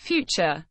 future.